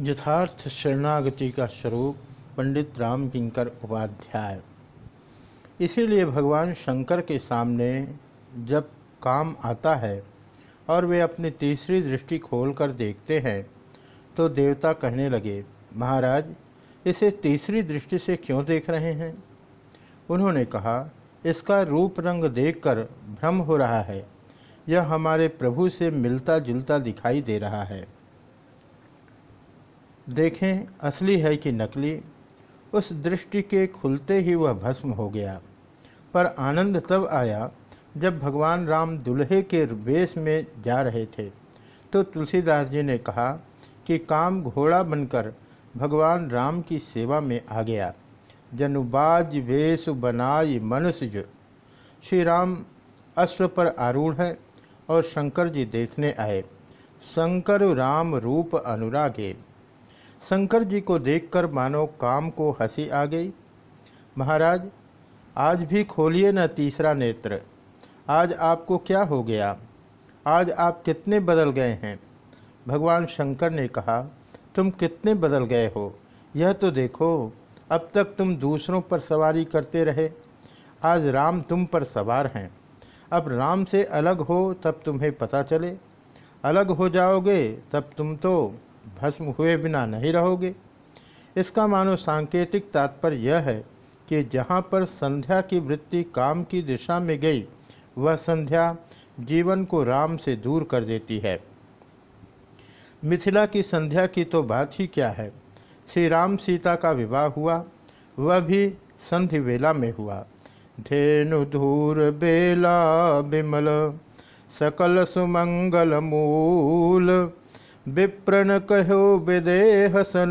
यथार्थ शरणागति का स्वरूप पंडित राम किंकर उपाध्याय। इसीलिए भगवान शंकर के सामने जब काम आता है और वे अपनी तीसरी दृष्टि खोलकर देखते हैं तो देवता कहने लगे, महाराज, इसे तीसरी दृष्टि से क्यों देख रहे हैं? उन्होंने कहा, इसका रूप रंग देखकर भ्रम हो रहा है। यह हमारे प्रभु से मिलता जुलता दिखाई दे रहा है। देखें, असली है कि नकली। उस दृष्टि के खुलते ही वह भस्म हो गया। पर आनंद तब आया, जब भगवान राम दुल्हे के वेश में जा रहे थे। तो तुलसीदास जी ने कहा कि काम घोड़ा बनकर भगवान राम की सेवा में आ गया। जनुबाज वेश बनाई मनुष्य श्री राम अश्व पर आरूढ़ है और शंकर जी देखने आए। शंकर राम रूप अनुरागे। शंकर जी को देखकर मानो काम को हँसी आ गई। महाराज, आज भी खोलिए न तीसरा नेत्र। आज आपको क्या हो गया? आज आप कितने बदल गए हैं? भगवान शंकर ने कहा, तुम कितने बदल गए हो? यह तो देखो, अब तक तुम दूसरों पर सवारी करते रहे। आज राम तुम पर सवार हैं। अब राम से अलग हो तब तुम्हें पता चले। अलग हो जाओगे तब तुम तो भस्म हुए बिना नहीं रहोगे। इसका मानो सांकेतिक तात्पर्य यह है कि जहाँ पर संध्या की वृत्ति काम की दिशा में गई, वह संध्या जीवन को राम से दूर कर देती है। मिथिला की संध्या की तो बात ही क्या है? श्री राम सीता का विवाह हुआ, वह भी संधि वेला में हुआ। धेनु धूर बेला बिमल, सकल सुमंगल मूल विप्रन कहो विदेह सन,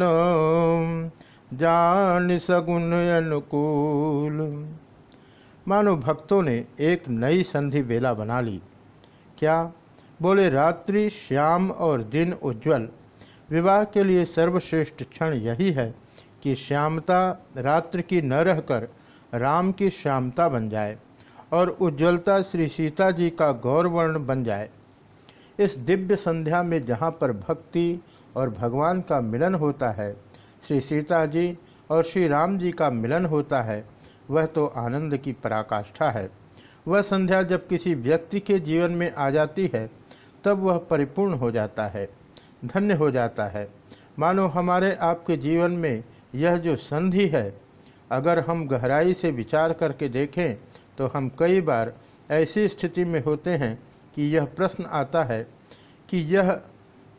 जान सगुन अनुकूल। मानो भक्तों ने एक नई संधि बेला बना ली। क्या? बोले, रात्रि, श्याम और दिन उज्जवल। विवाह के लिए सर्वश्रेष्ठ क्षण यही है कि श्यामता रात्रि की न रहकर राम की श्यामता बन जाए और उज्ज्वलता श्री सीता जी का गौरवर्ण बन जाए। इस दिव्य संध्या में जहाँ पर भक्ति और भगवान का मिलन होता है, श्री सीता जी और श्री राम जी का मिलन होता है, वह तो आनंद की पराकाष्ठा है। वह संध्या जब किसी व्यक्ति के जीवन में आ जाती है, तब वह परिपूर्ण हो जाता है, धन्य हो जाता है। मानो हमारे आपके जीवन में यह जो संधि है, अगर हम गहराई से विचार करके देखें तो हम कई बार ऐसी स्थिति में होते हैं कि यह प्रश्न आता है कि यह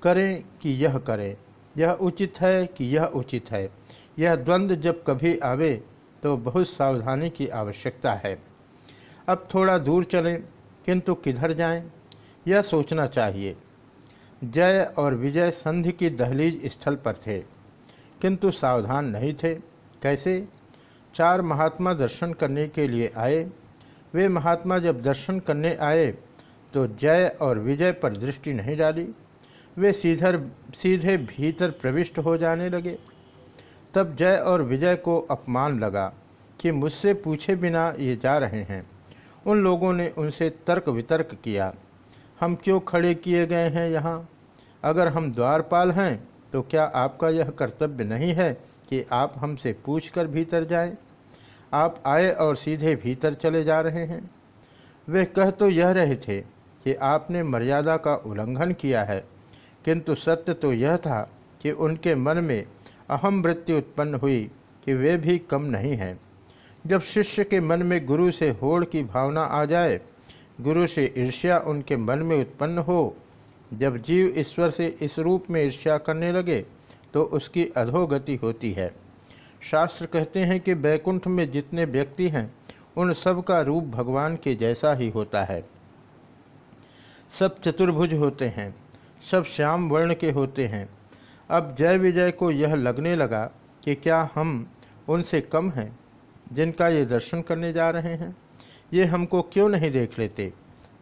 करें कि यह करें। यह उचित है कि यह उचित है। यह द्वंद्व जब कभी आवे तो बहुत सावधानी की आवश्यकता है। अब थोड़ा दूर चलें, किंतु किधर जाएँ, यह सोचना चाहिए। जय और विजय संधि की दहलीज स्थल पर थे, किंतु सावधान नहीं थे। कैसे? चार महात्मा दर्शन करने के लिए आए। वे महात्मा जब दर्शन करने आए तो जय और विजय पर दृष्टि नहीं डाली। वे सीधर, सीधे भीतर प्रविष्ट हो जाने लगे। तब जय और विजय को अपमान लगा कि मुझसे पूछे बिना ये जा रहे हैं। उन लोगों ने उनसे तर्क वितर्क किया, हम क्यों खड़े किए गए हैं यहाँ? अगर हम द्वारपाल हैं तो क्या आपका यह कर्तव्य नहीं है कि आप हमसे पूछकर भीतर जाएँ? आप आए और सीधे भीतर चले जा रहे हैं। वे कह तो यह रहे थे कि आपने मर्यादा का उल्लंघन किया है। किंतु सत्य तो यह था कि उनके मन में अहम वृत्ति उत्पन्न हुई कि वे भी कम नहीं हैं। जब शिष्य के मन में गुरु से होड़ की भावना आ जाए, गुरु से ईर्ष्या उनके मन में उत्पन्न हो, जब जीव ईश्वर से इस रूप में ईर्ष्या करने लगे तो उसकी अधोगति होती है। शास्त्र कहते हैं कि बैकुंठ में जितने व्यक्ति हैं, उन सब का रूप भगवान के जैसा ही होता है। सब चतुर्भुज होते हैं, सब श्याम वर्ण के होते हैं। अब जय विजय को यह लगने लगा कि क्या हम उनसे कम हैं, जिनका ये दर्शन करने जा रहे हैं? ये हमको क्यों नहीं देख लेते?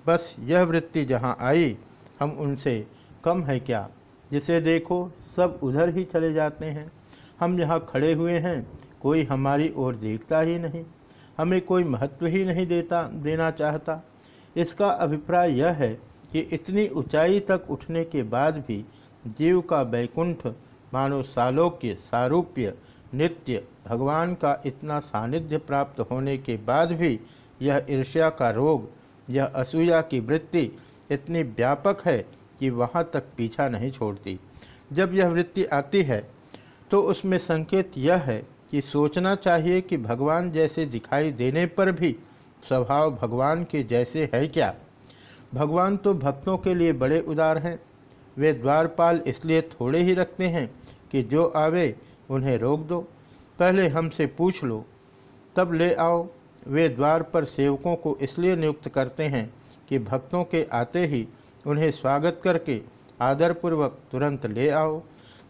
बस यह वृत्ति जहाँ आई, हम उनसे कम है क्या? जिसे देखो, सब उधर ही चले जाते हैं। हम यहाँ खड़े हुए हैं, कोई हमारी ओर देखता ही नहीं। हमें कोई महत्व ही नहीं देता, देना चाहता। इसका अभिप्राय यह है कि इतनी ऊंचाई तक उठने के बाद भी जीव का बैकुंठ मानो सालोक्य, सारूप्य, नित्य भगवान का इतना सानिध्य प्राप्त होने के बाद भी यह ईर्ष्या का रोग, यह असूया की वृत्ति इतनी व्यापक है कि वहाँ तक पीछा नहीं छोड़ती। जब यह वृत्ति आती है तो उसमें संकेत यह है कि सोचना चाहिए कि भगवान जैसे दिखाई देने पर भी स्वभाव भगवान के जैसे है क्या? भगवान तो भक्तों के लिए बड़े उदार हैं। वे द्वारपाल इसलिए थोड़े ही रखते हैं कि जो आवे, उन्हें रोक दो। पहले हमसे पूछ लो, तब ले आओ। वे द्वार पर सेवकों को इसलिए नियुक्त करते हैं कि भक्तों के आते ही उन्हें स्वागत करके आदरपूर्वक तुरंत ले आओ।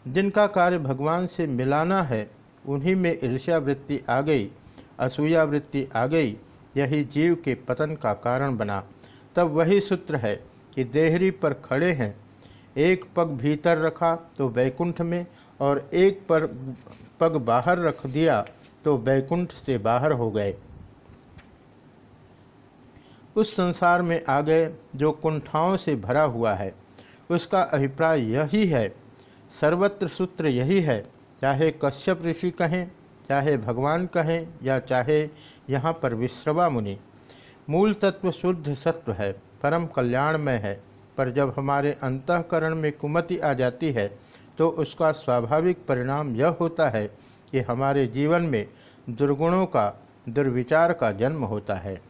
जिनका कार्य भगवान से मिलाना है, उन्हीं में ईर्ष्यावृत्ति आ गई असूयावृत्ति आ गई, यही जीव के पतन का कारण बना। तब वही सूत्र है कि देहरी पर खड़े हैं। एक पग भीतर रखा तो वैकुंठ में और एक पर पग बाहर रख दिया तो वैकुंठ से बाहर हो गए। उस संसार में आ गए जो कुंठाओं से भरा हुआ है। उसका अभिप्राय यही है। सर्वत्र सूत्र यही है। चाहे कश्यप ऋषि कहें, चाहे भगवान कहें या चाहे यहाँ पर विश्रवा मुनि मूल तत्व शुद्ध सत्व है, परम कल्याण में है। पर जब हमारे अंतकरण में कुमति आ जाती है तो उसका स्वाभाविक परिणाम यह होता है कि हमारे जीवन में दुर्गुणों का, दुर्विचार का जन्म होता है।